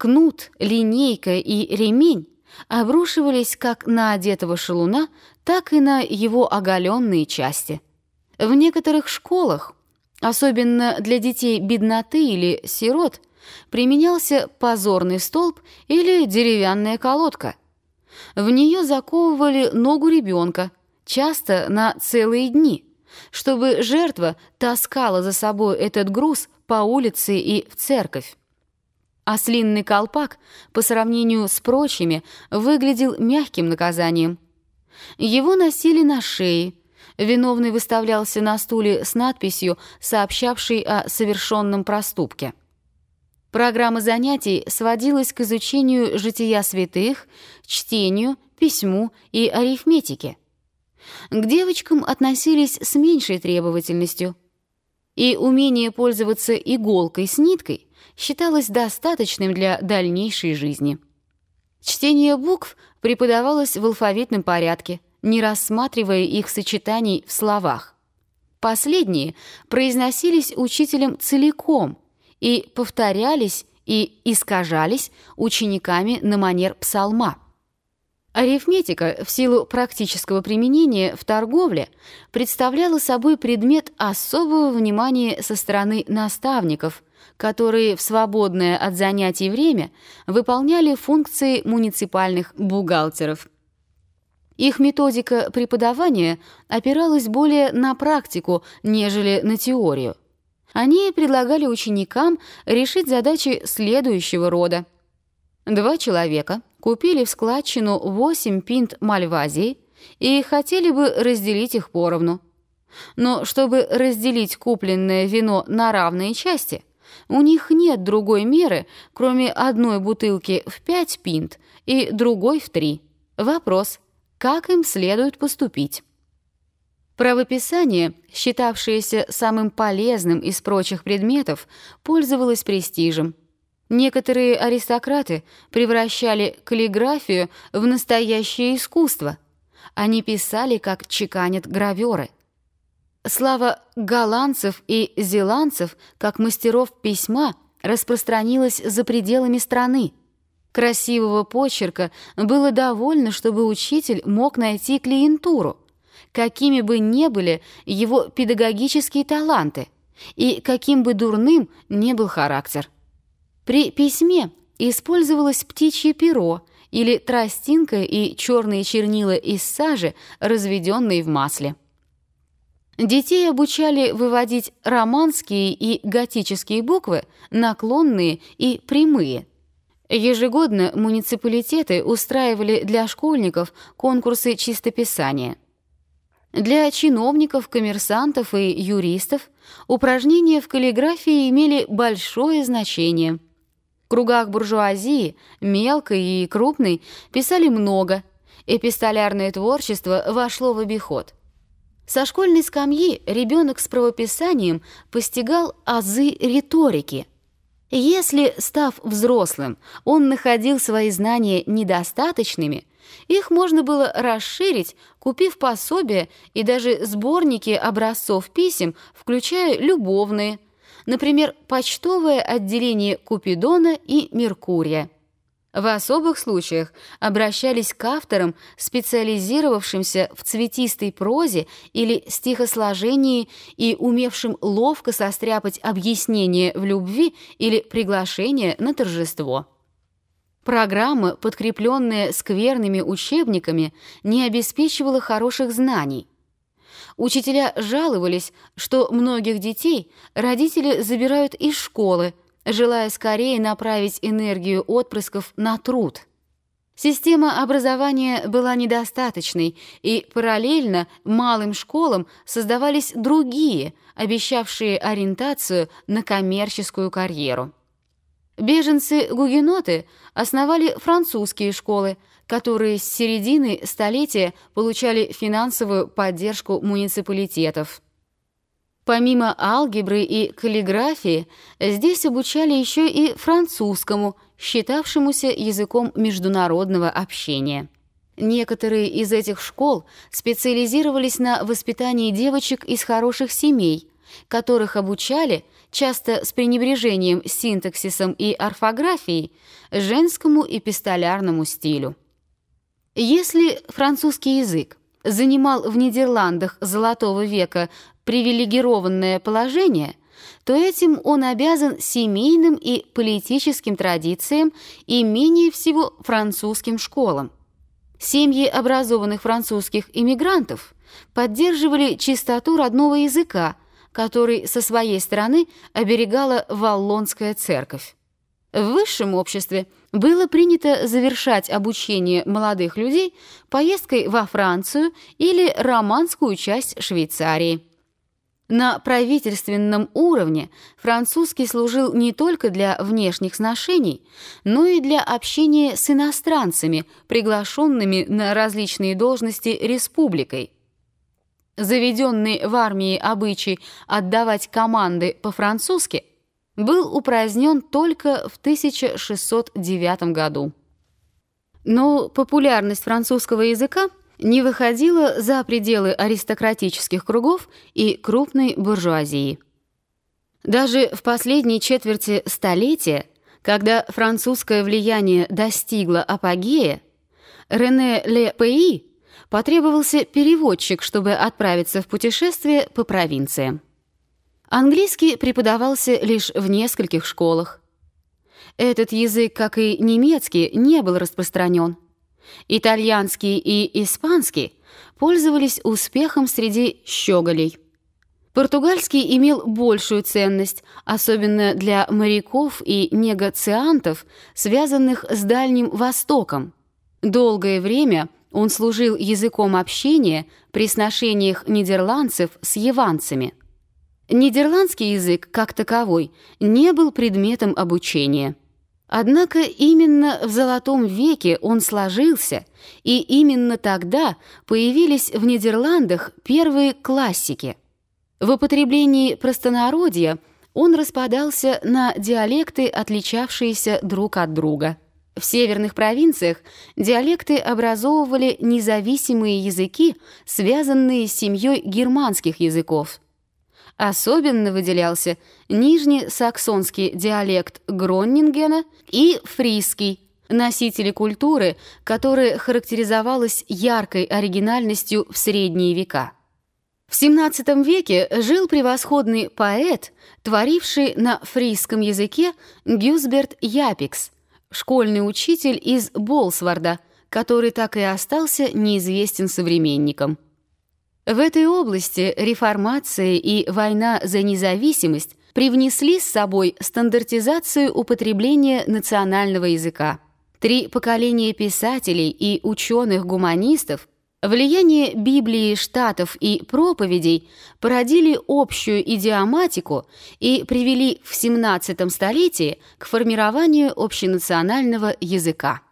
Кнут, линейка и ремень обрушивались как на одетого шалуна, так и на его оголенные части. В некоторых школах, особенно для детей бедноты или сирот, применялся позорный столб или деревянная колодка. В нее заковывали ногу ребенка, часто на целые дни, чтобы жертва таскала за собой этот груз по улице и в церковь. Ослинный колпак, по сравнению с прочими, выглядел мягким наказанием. Его носили на шее. Виновный выставлялся на стуле с надписью, сообщавшей о совершенном проступке. Программа занятий сводилась к изучению жития святых, чтению, письму и арифметике. К девочкам относились с меньшей требовательностью. И умение пользоваться иголкой с ниткой считалось достаточным для дальнейшей жизни. Чтение букв преподавалось в алфавитном порядке, не рассматривая их сочетаний в словах. Последние произносились учителем целиком и повторялись и искажались учениками на манер псалма. Арифметика в силу практического применения в торговле представляла собой предмет особого внимания со стороны наставников, которые в свободное от занятий время выполняли функции муниципальных бухгалтеров. Их методика преподавания опиралась более на практику, нежели на теорию. Они предлагали ученикам решить задачи следующего рода. Два человека купили в складчину 8 пинт мальвазии и хотели бы разделить их поровну. Но чтобы разделить купленное вино на равные части, у них нет другой меры, кроме одной бутылки в 5 пинт и другой в 3. Вопрос, как им следует поступить? Правописание, считавшееся самым полезным из прочих предметов, пользовалось престижем. Некоторые аристократы превращали каллиграфию в настоящее искусство. Они писали, как чеканят гравёры. Слава голландцев и зеландцев, как мастеров письма, распространилась за пределами страны. Красивого почерка было довольно, чтобы учитель мог найти клиентуру какими бы ни были его педагогические таланты и каким бы дурным ни был характер. При письме использовалось птичье перо или тростинка и черные чернила из сажи, разведенные в масле. Детей обучали выводить романские и готические буквы, наклонные и прямые. Ежегодно муниципалитеты устраивали для школьников конкурсы чистописания – для чиновников, коммерсантов и юристов упражнения в каллиграфии имели большое значение. В кругах буржуазии, мелкой и крупной, писали много. Эпистолярное творчество вошло в обиход. Со школьной скамьи ребенок с правописанием постигал азы риторики. Если, став взрослым, он находил свои знания недостаточными – их можно было расширить, купив пособия и даже сборники образцов писем, включая любовные, например, почтовое отделение Купидона и Меркурия. В особых случаях обращались к авторам, специализировавшимся в цветистой прозе или стихосложении и умевшим ловко состряпать объяснение в любви или приглашение на торжество. Программа, подкрепленная скверными учебниками, не обеспечивала хороших знаний. Учителя жаловались, что многих детей родители забирают из школы, желая скорее направить энергию отпрысков на труд. Система образования была недостаточной, и параллельно малым школам создавались другие, обещавшие ориентацию на коммерческую карьеру. Беженцы-гугеноты основали французские школы, которые с середины столетия получали финансовую поддержку муниципалитетов. Помимо алгебры и каллиграфии, здесь обучали еще и французскому, считавшемуся языком международного общения. Некоторые из этих школ специализировались на воспитании девочек из хороших семей, которых обучали, часто с пренебрежением синтаксисом и орфографией, женскому эпистолярному стилю. Если французский язык занимал в Нидерландах Золотого века привилегированное положение, то этим он обязан семейным и политическим традициям и менее всего французским школам. Семьи образованных французских иммигрантов поддерживали чистоту родного языка, который со своей стороны оберегала Валлонская церковь. В высшем обществе было принято завершать обучение молодых людей поездкой во Францию или романскую часть Швейцарии. На правительственном уровне французский служил не только для внешних сношений, но и для общения с иностранцами, приглашенными на различные должности республикой. Заведенный в армии обычай отдавать команды по-французски был упразднен только в 1609 году. Но популярность французского языка – не выходила за пределы аристократических кругов и крупной буржуазии. Даже в последней четверти столетия, когда французское влияние достигло апогея, Рене Ле Пэи потребовался переводчик, чтобы отправиться в путешествие по провинциям. Английский преподавался лишь в нескольких школах. Этот язык, как и немецкий, не был распространен – Итальянский и испанский пользовались успехом среди щеголей. Португальский имел большую ценность, особенно для моряков и негациантов, связанных с Дальним Востоком. Долгое время он служил языком общения при сношениях нидерландцев с яванцами. Нидерландский язык, как таковой, не был предметом обучения. Однако именно в Золотом веке он сложился, и именно тогда появились в Нидерландах первые классики. В употреблении простонародья он распадался на диалекты, отличавшиеся друг от друга. В северных провинциях диалекты образовывали независимые языки, связанные с семьей германских языков – Особенно выделялся нижнесаксонский диалект Гроннингена и фриский, носители культуры, которая характеризовалась яркой оригинальностью в средние века. В XVII веке жил превосходный поэт, творивший на фрисском языке Гюсберт Япикс, школьный учитель из Болсварда, который так и остался неизвестен современникам. В этой области реформация и война за независимость привнесли с собой стандартизацию употребления национального языка. Три поколения писателей и ученых-гуманистов Влияние Библии, штатов и проповедей породили общую идиоматику и привели в XVII столетии к формированию общенационального языка.